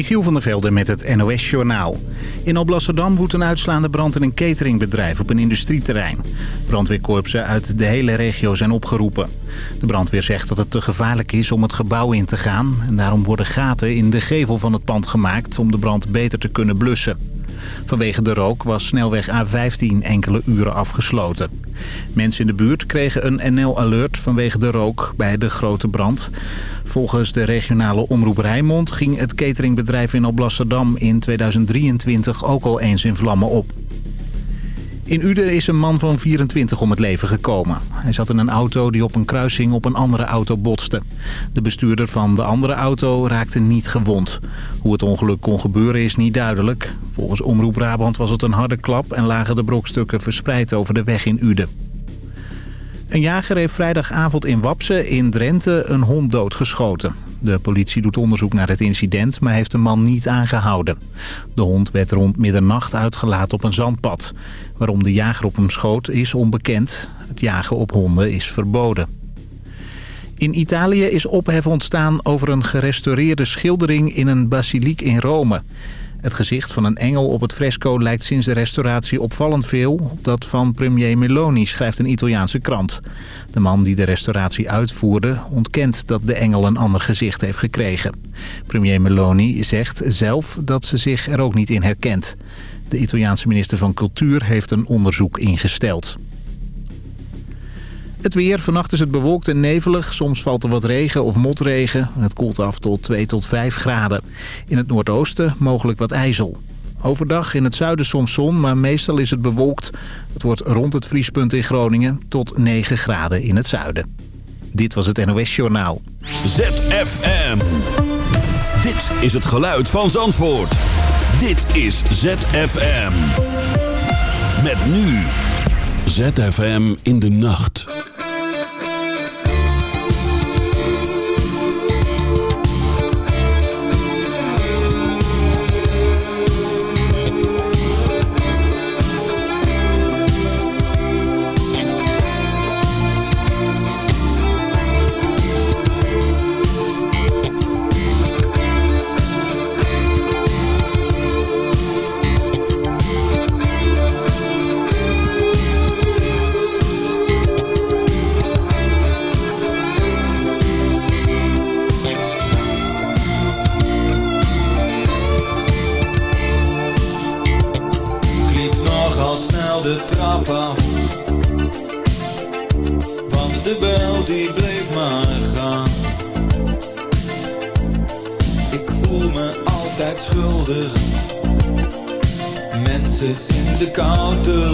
Michiel van der Velde met het NOS-journaal. In Alblasserdam woedt een uitslaande brand in een cateringbedrijf op een industrieterrein. Brandweerkorpsen uit de hele regio zijn opgeroepen. De brandweer zegt dat het te gevaarlijk is om het gebouw in te gaan... en daarom worden gaten in de gevel van het pand gemaakt om de brand beter te kunnen blussen. Vanwege de rook was snelweg A15 enkele uren afgesloten. Mensen in de buurt kregen een NL-alert vanwege de rook bij de grote brand. Volgens de regionale omroep Rijnmond ging het cateringbedrijf in Alblasserdam in 2023 ook al eens in vlammen op. In Uder is een man van 24 om het leven gekomen. Hij zat in een auto die op een kruising op een andere auto botste. De bestuurder van de andere auto raakte niet gewond. Hoe het ongeluk kon gebeuren is niet duidelijk. Volgens Omroep Brabant was het een harde klap en lagen de brokstukken verspreid over de weg in Uden. Een jager heeft vrijdagavond in Wapse in Drenthe een hond doodgeschoten. De politie doet onderzoek naar het incident, maar heeft de man niet aangehouden. De hond werd rond middernacht uitgelaten op een zandpad. Waarom de jager op hem schoot is onbekend. Het jagen op honden is verboden. In Italië is ophef ontstaan over een gerestaureerde schildering in een basiliek in Rome. Het gezicht van een engel op het fresco lijkt sinds de restauratie opvallend veel op dat van premier Meloni, schrijft een Italiaanse krant. De man die de restauratie uitvoerde ontkent dat de engel een ander gezicht heeft gekregen. Premier Meloni zegt zelf dat ze zich er ook niet in herkent. De Italiaanse minister van Cultuur heeft een onderzoek ingesteld. Het weer. Vannacht is het bewolkt en nevelig. Soms valt er wat regen of motregen. Het koelt af tot 2 tot 5 graden. In het noordoosten mogelijk wat ijzel. Overdag in het zuiden soms zon, maar meestal is het bewolkt. Het wordt rond het vriespunt in Groningen tot 9 graden in het zuiden. Dit was het NOS Journaal. ZFM. Dit is het geluid van Zandvoort. Dit is ZFM. Met nu. ZFM in de nacht. koude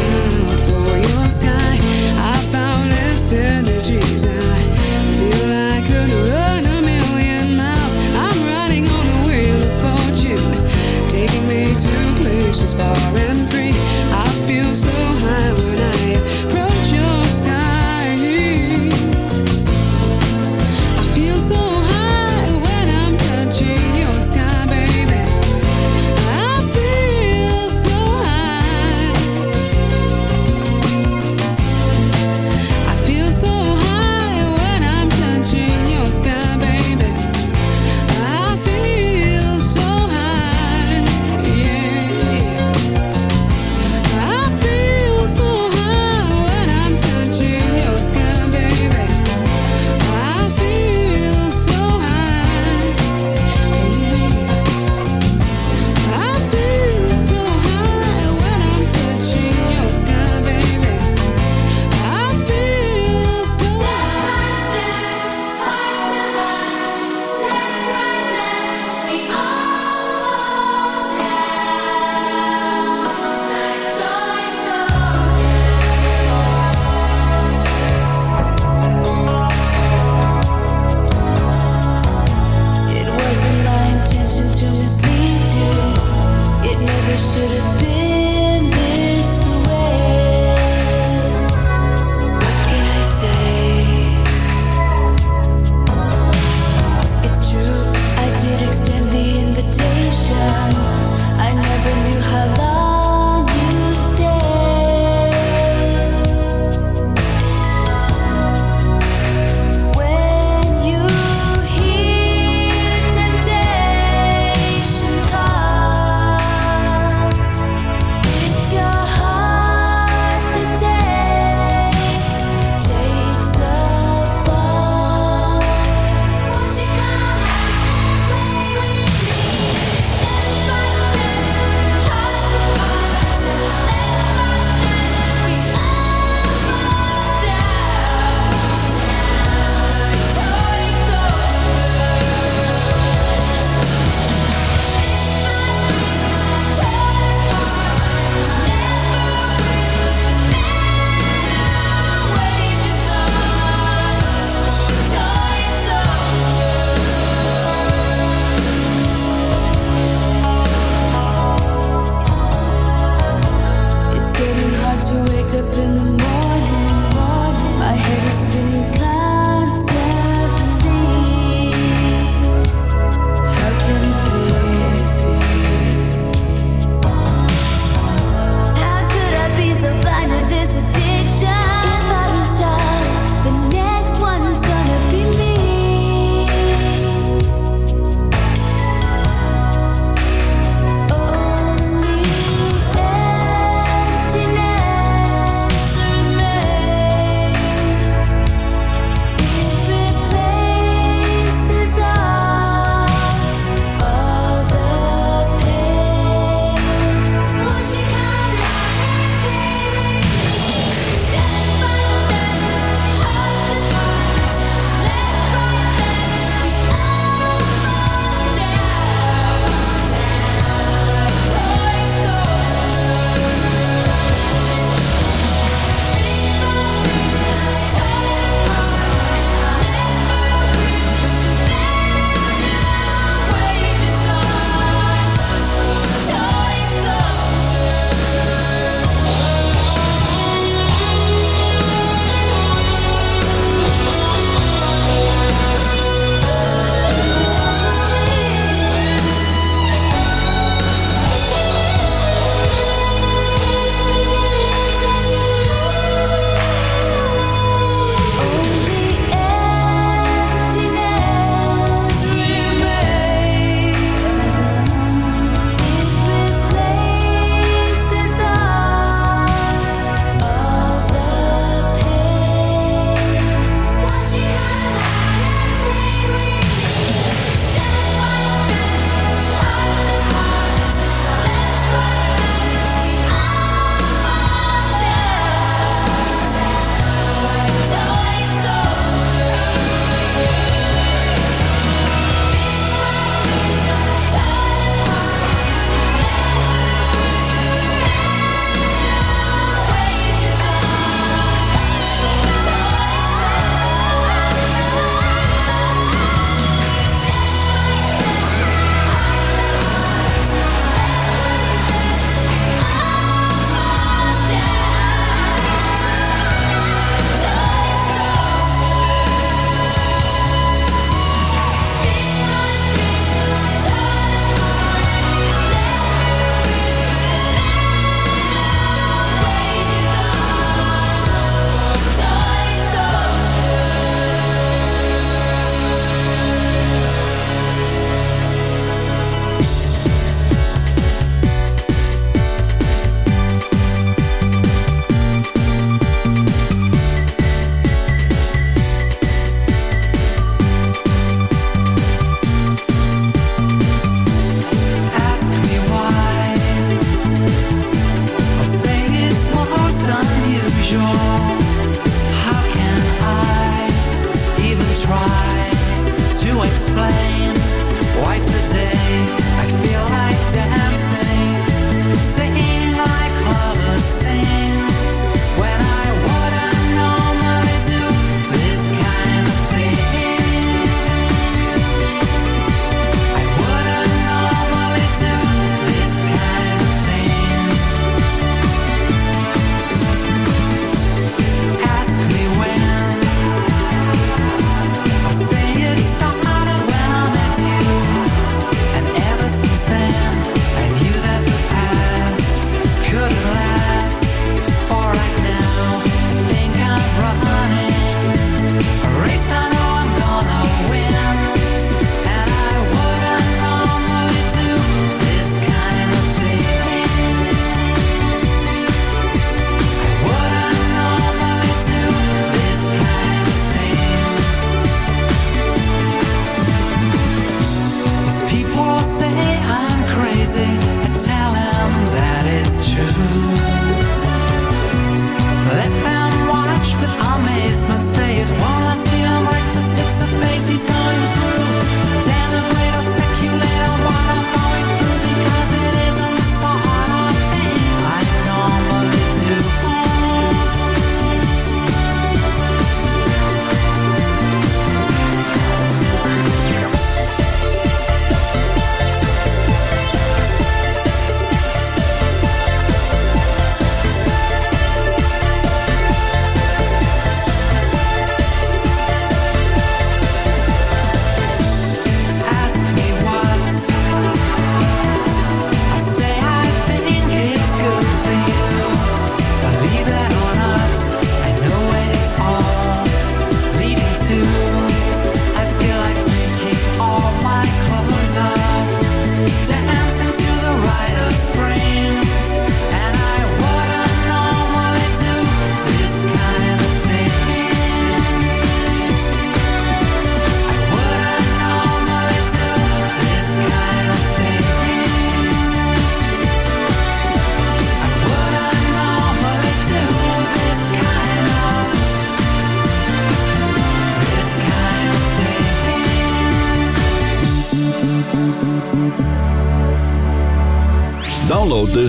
to places far and free.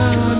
down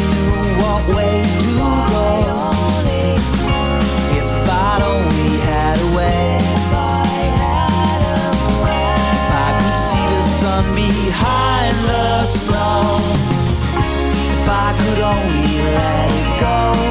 behind the snow. If I could only let it go.